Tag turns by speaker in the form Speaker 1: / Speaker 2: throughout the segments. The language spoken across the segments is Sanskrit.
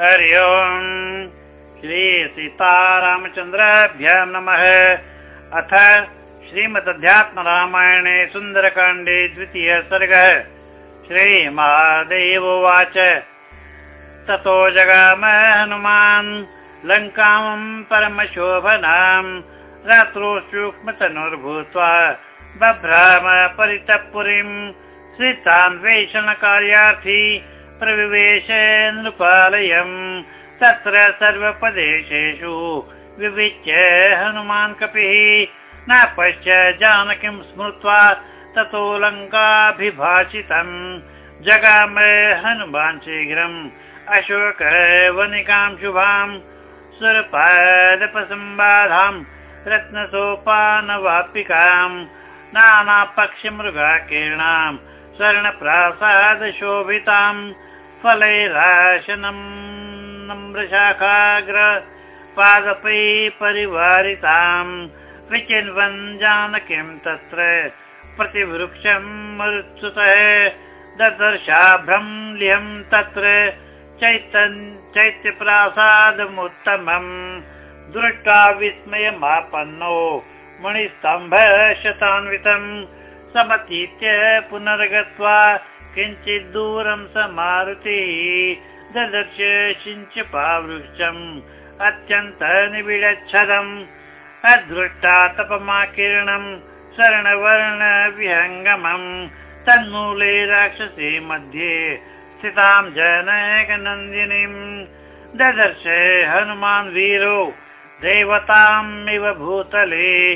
Speaker 1: हरि ओम्। श्रीसीतारामचन्द्राभ्यां नमः। अथ श्रीमदध्यात्मरामायणे सुन्दरकाण्डे द्वितीय सर्गः। श्रीमहादेव उवाच। ततो जगाम हनुमान् लङ्काम् परमशोभनाम् रात्रौ सूक्ष्मतनुर्भूत्वा बभ्राम परितः पुरीम् श्रितान्वेषणकार्यार्थी नृपालयम्। तत्र सर्वप्रदेशेषु विविच्य हनुमान् कपिः। न पश्य जानकीं स्मृत्वा ततो लङ्काभिभाषितम्। जगाम हनुमान् शीघ्रम्। अशोक वनिकां शुभाम्। सुरपादपसम्बाधाम् रत्नसोपानवापिकाम्। नानापक्षमृगाकीर्णाम्। स्वर्णप्रासादशोभिताम् फलैराशनम् नम्रशाखाग्र पादपै परिवारिताम् विचिन्वन् जानकीं तत्र प्रतिवृक्षम् मरुत्सुतः ददर्शाभ्रम् लिहम् तत्र चैत्यप्रासादमुत्तमम् दृष्ट्वा विस्मयमापन्नो मणिस्तम्भ शतान्वितम् समतीत्य पुनर्गत्वा किञ्चित् दूरं समारुतिः। ददर्श सिञ्चपावृक्षम् अत्यन्त निबिडच्छदम्। अदृष्टा तपमाकीर्णम् स्वर्णवर्ण विहङ्गमम्। तन्मूले राक्षसी मध्ये स्थितां जनकनन्दिनीम्। ददर्श हनुमान् वीरो देवताम् इव भूतले।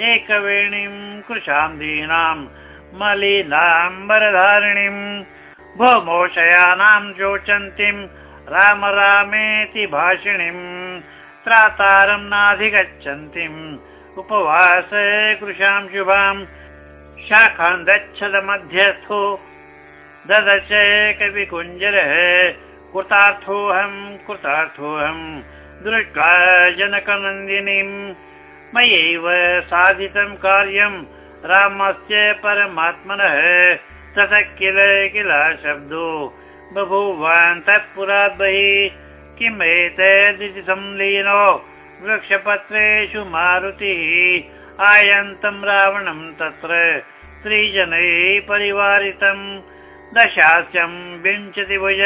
Speaker 1: एकवेणीम् कृशां दीनाम् मलिनाम्बरधारिणीम् भौमोशयानां शोचन्तीम् राम रामेति भाषिणीम् त्रातारं नाधिगच्छन्तीम् उपवास कृशां शुभाम् शाखान् मध्यस्थो ददश कविकुञ्जरः कृतार्थोऽहम् कृतार्थोऽहम् दृष्ट्वा जनकनन्दिनीम् मयैव साधितं कार्यम् रामस्य परमात्मनः ततः किल किल शब्दो? बभूवान् तत्पुरात् बहिः किम् एतदिति संलीनो? वृक्षपत्रेषु मारुतिः आयन्तम् रावणम् तत्र स्त्रीजनैः परिवारितम् दशास्यम् विंशतिभुज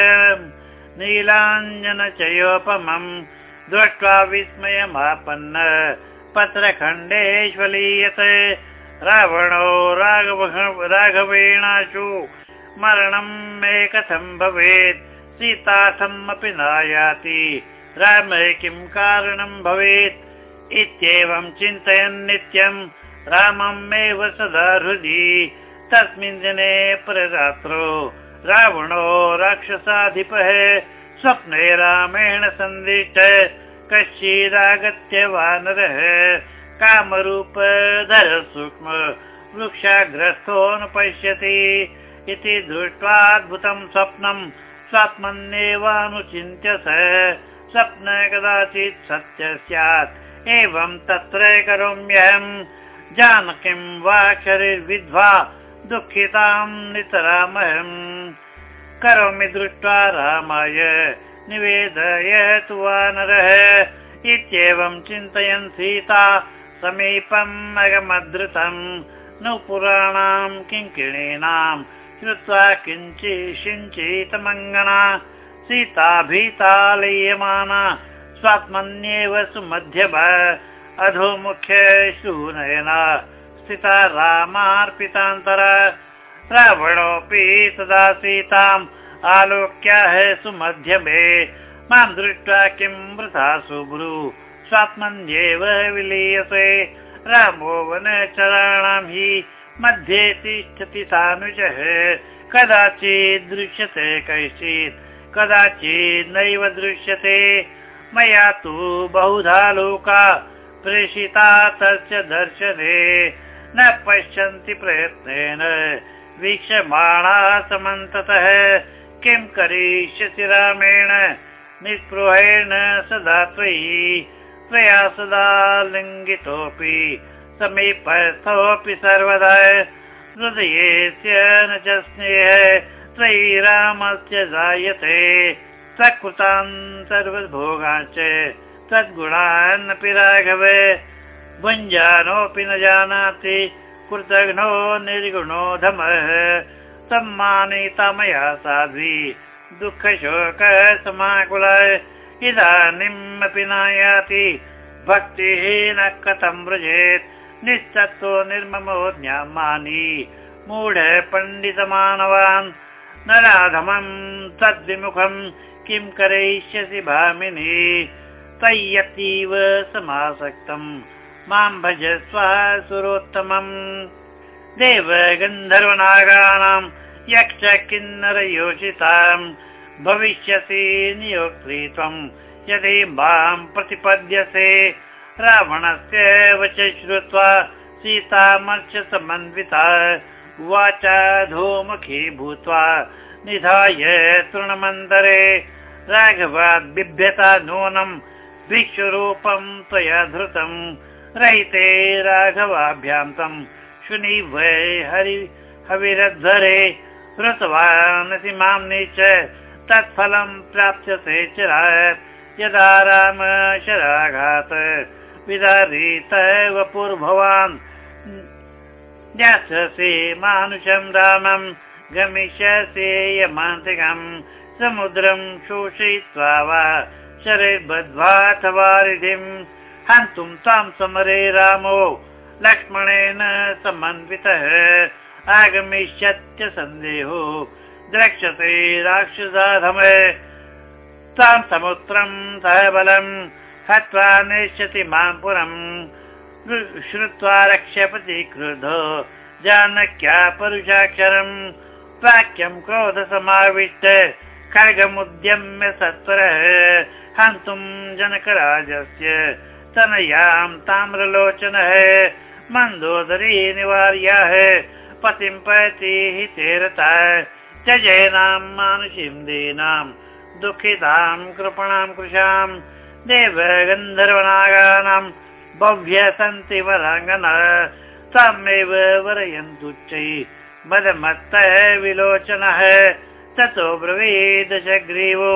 Speaker 1: नीलाञ्जनचयोपमम् दृष्ट्वा विस्मयमापन्न। पत्रखण्डेष्वलीयत रावणो राघवेणाशु मरणम् मे कथम् भवेत्? सीतार्थम् अपि नायाति। राम किं कारणम् भवेत्? इत्येवम् चिन्तयन् नित्यम् रामम् एव सदा हृदि। तस्मिन् दिने पररात्रो रावणो राक्षसाधिपः स्वप्ने रामेण सन्दिष्ट। कश्चिदागत्य वानरः कामरूपधर सूक्ष्म वृक्षाग्रस्थोऽनुपश्यति इति दृष्ट्वाद्भुतं स्वप्नम् स्वात्मन्येवानुचिन्त्य स स्वप्न कदाचित् सत्य स्यात्। एवं तत्र करोम्यहम् जानकीं वा शरीर्विद्ध्वा दुःखितां नितरामहम् करोमि दृष्ट्वा रामाय निवेदयतु वानरः इत्येवं चिन्तयन् सीता समीपम् अगमदृतम् नु पुराणाम् किङ्किणीनाम्। श्रुत्वा किञ्चिषिञ्चितमङ्गना सीता भीता लय्यमाना स्वात्मन्येव सुमध्यम अधोमुख्य शूनयना। स्थिता रामार्पितान्तर। रावणोऽपि सदा सीताम्। आलोक्याः सुमध्यमे। मां दृष्ट्वा किं वृथा सुब्रु स्वात्मन्येव विलीयसे। रामो वनचराणां हि मध्ये तिष्ठति सानुजः। कदाचित् दृश्यते कैश्चित् कदाचिन्नैव दृश्यते। मया तु बहुधा लोका प्रेषिता तस्य दर्शने। न पश्यन्ति प्रयत्नेन वीक्षमाणा समन्ततः। किं करिष्यसि रामेण? निःस्पृहेण सदा त्वयि त्वया सदा लिङ्गितोऽपि समीपस्थोऽपि सर्वदा हृदयेस्य न च स्नेह त्वयि रामस्य जायते सकृतान् सर्वभोगाश्च तद्गुणान्नपि राघवे भुञ्जानोऽपि न जानाति कृतघ्नो निर्गुणो धमः सम्मानिता मया साध्वी दुःखशोक समाकुल इदानीमपि न याति भक्तिः न कथं व्रजेत्? निस्तत्तो निर्ममो ज्ञामानि। मूढ पण्डितमानवान् न राधमं तद्विमुखं किं करयिष्यसि भामिनी? तय्यतीव समासक्तम् मां भज सुरोत्तमम् देव गन्धर्वनागानां यक्ष किन्नर योषिताम् भविष्यसि नियोक्त्री त्वम् यदि मां प्रतिपद्यसे। रावणस्य वच श्रुत्वा सीतामर्च समन्विता वाचा धूमुखी भूत्वा निधाय तृणमन्तरे। राघवाद् बिभ्यता नूनम् विश्वरूपं त्वया धृतम् रहिते राघवाभ्यां तं शुनि वै हरि हविरध्वरे। हृतवानसि माम्नि च तत्फलं प्राप्स्यते चिरात् यदा राम शराघात विदारीत वपुर्भवान् ज्ञास्यसि मानुषं रामं गमिष्यसि यमान्तिकम् समुद्रं शोषयित्वा वा शरैर्बद्ध्वाथवारिधिम् हन्तुं तां समरे रामो लक्ष्मणेन समन्वितः। आगमिष्यत्य सन्देहो द्रक्ष्यते राक्षसाधम। तां समुद्रं सह बलम् हत्वा नेष्यति मां पुरम् श्रुत्वा रक्षपति क्रुधो जानक्या परुषाक्षरम् वाक्यं क्रोधसमाविष्ट खड्गमुद्यम्य सत्वरः। हन्तुं जनकराजस्य तनयां ताम्रलोचनः। मन्दोदरी निवार्याः पतिं पति हितेरता त्यजैनां मानुषीं दीनां दुःखितां कृपणां कृशां देव गन्धर्वनागानां भव्य सन्ति वराङ्गना तामेव वरयन्तुच्चै मदमत्तः विलोचनः ततो ब्रवीद ग्रीवो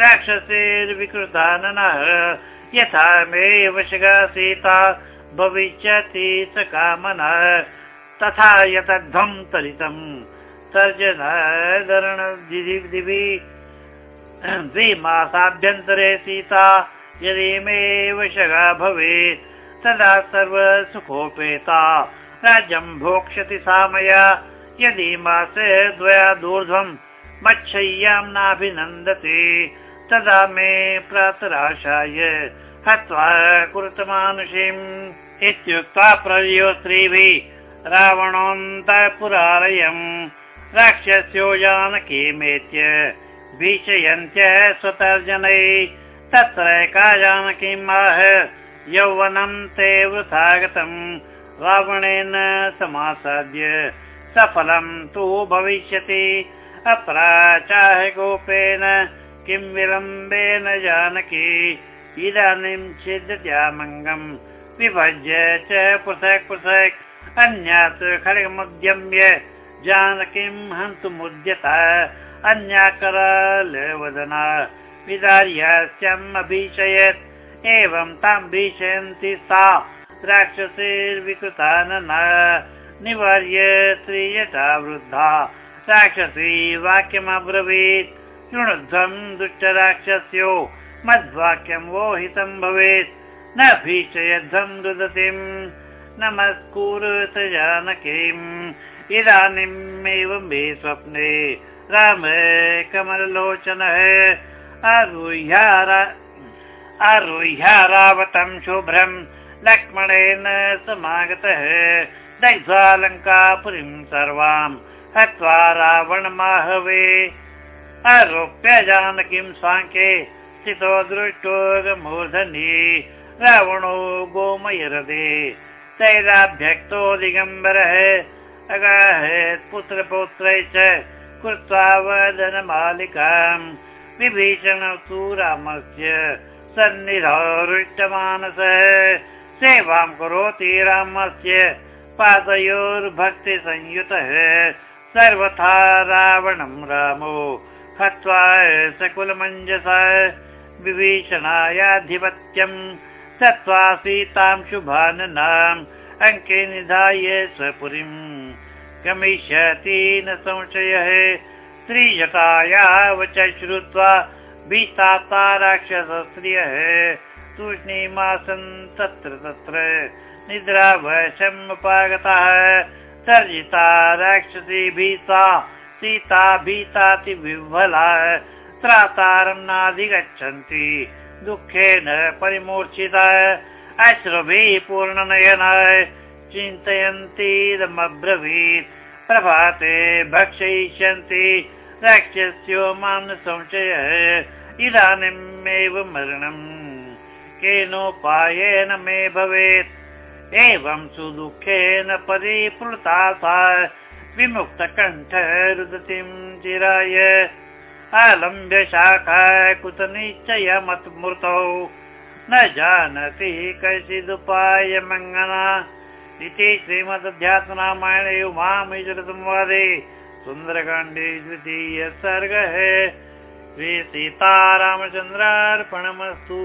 Speaker 1: राक्षसेर्विकृताननः यथा मे वशगा सीता भविष्यति स कामनः तथा यतध्वं तरितम् द्विमासाभ्यन्तरे सीता यदि मे वशगा भवेत् तदा सर्वसुखोपेता। राज्यं भोक्ष्यति सा मया यदि मासे द्वया दूर्ध्वम् मच्छय्यां नाभिनन्दति तदा मे प्रातराशाय हत्वा कुरुतमानुषीम्। इत्युक्त्वा प्रयो स्त्रीभिः रावणोऽन्तपुरालयम् राक्षस्यो जानकीमेत्य भीषयन्त्य स्वतर्जनै तत्र का जानकीम् आह? यौवनं ते वृथागतम् रावणेन समासाद्य सफलं तु भविष्यति। अपराचाह गोपेन किं विलम्बेन जानकी? इदानीं छिद्यत्यामङ्गम् विभज्य च पृथक् पृथक् अन्यात् खड्गमुद्यम्य जानकीं हन्तुमुद्यत अन्याकरालवदना अभीषयत् एवं तां भीषयन्ति सा। राक्षसेर्विकृता न निवार्य वृद्धा। राक्षसी वाक्यमब्रवीत् शृणुध्वं दुष्टराक्षस्यो मद्वाक्यं वोहितं भवेत्। न भीषयध्वं रुदतिम् नमस्कुरुत जानकीम् इदानीमेव मे स्वप्ने राम कमललोचनः। आरुह्यारावतं शुभ्रं लक्ष्मणेन समागतः। दग्ध्वालङ्कापुरीं सर्वाम् हत्वा रावणमाहवे। आरोप्य जानकीं साङ्के स्थितो दृष्टो मूर्धनि रावणो गोमयरदे। तैराभ्यक्तो दिगम्बरः अगाहेत् पुत्रपौत्रै च कृत्वा वदनमालिकाम्। विभीषण तु रामस्य सन्निधौरुष्टमानसः सेवां करोति रामस्य पादयोर्भक्तिसंयुतः। सर्वथा रावणं रामो हत्वा सकुलमञ्जस विभीषणायाधिपत्यम् दत्त्वा सीतां शुभाननाम् अङ्के निधाय स्वपुरीम् गमिष्यति न संशयः। त्रिजटायाव च श्रुत्वा भीताता राक्षसस्त्रियः। तूष्णीमासन् तत्र तत्र निद्रावशमुपागतः सर्जिता राक्षसी भीता सीता भीतातिविह्वला त्रातारं नाधिगच्छन्ति दुःखेन परिमूर्छिता अश्रुभिः पूर्णनयना चिन्तयन्तीदमब्रवीत् प्रभाते भक्षयिष्यन्ति राक्षस्यो मां संशयः इदानीमेव मरणम्। केनोपायेन मे भवेत्। एवं सुदुःखेन परिप्लुता सा। विमुक्तकण्ठ रुदतीं चिराय। आलम्ब्य शाखा कुत निश्चयमत्मृतौ न जानति कश्चिदुपाय मङ्गना इति श्रीमदध्यात्मरामायणे उमामेश्वरसंवादे सुन्दरकाण्डे द्वितीय सर्गः। श्री सीतारामचन्द्रार्पणमस्तु